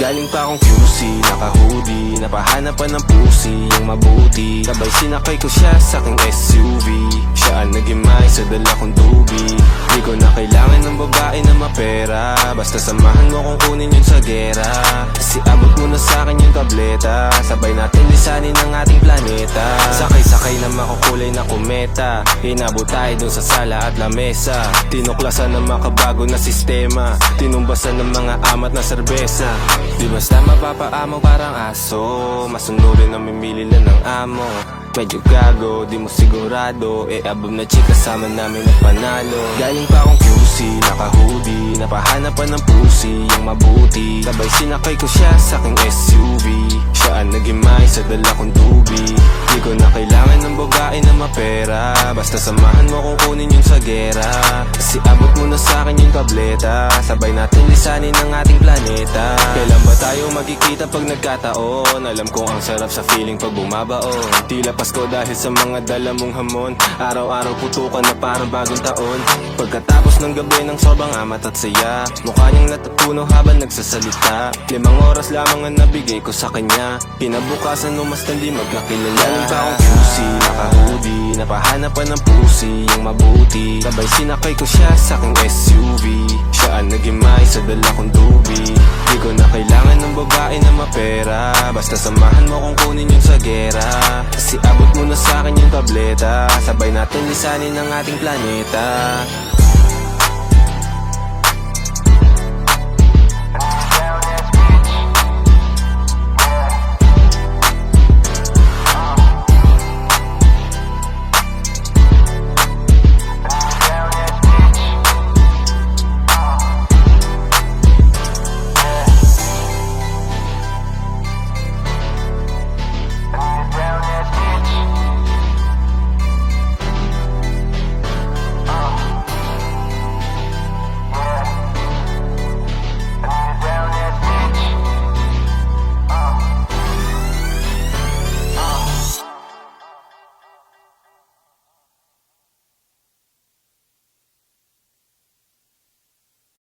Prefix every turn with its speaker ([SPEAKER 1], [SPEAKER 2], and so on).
[SPEAKER 1] Galing pa akong QC, naka-hoodie Napahanapan ng pusi, yung mabuti. Sabay sinakay ko siya sa aking SUV Siya ang nagimay sa dala kong dubi. Di ko na kailangan ng babae na mapera. Basta samahan mo kung kunin yun sa gera. Kasi abot mo na sa akin yung tableta. Sabay natin lisanin ang ating planeta. Sakay-sakay na makukulay na kometa. Inabot tayo dun sa sala at lamesa Tinuklasan ng makabago na sistema. Tinumbasan ng mga amat na serbesa. Di basta mapapaamo parang aso. Masunurin na mimili lang ng amo Medyo gago, di mo sigurado. Eh above na chika sama namin na panalo. Galing pa akong QC, naka-hoodie. Napahanapan ng pusi, yung mabuti. Sabay sinakay ko siya sa aking SUV Siya ang nagimay sa dala kong dubi. Di ko na kailangan ng babae na mapera. Basta samahan mo kung kunin yun akin yung tableta. Sabay natin lisanin ang ating planeta. Kailan ba tayo magkikita pag nagkataon? Alam kong ang sarap sa feeling pag bumabaon. Tila Pasko dahil sa mga dala mong hamon. Araw-araw putukan na parang bagong taon. Pagkatapos ng gabi ng sobrang amat at saya Mukha niyang natutuno habang nagsasalita. Limang oras lamang ang nabigay ko sa kanya. Kinabukasan umastan di magkakilala. Galing pa akong QC, naka-hoodie. Napahanapan ng pusi, yung mabuti. Sabay sinakay ko siya sa aking SUV Siya ang nagimay sa dala kong dubi Di ko na kailangan ng babae na mapera. Basta samahan mo kung kunin yun sa gera. Kasi abot mo na sa akin yung tableta. Sabay natin lisanin ang ating planeta